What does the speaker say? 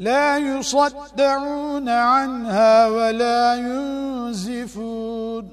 لا يصدعون عنها ولا ينزفون.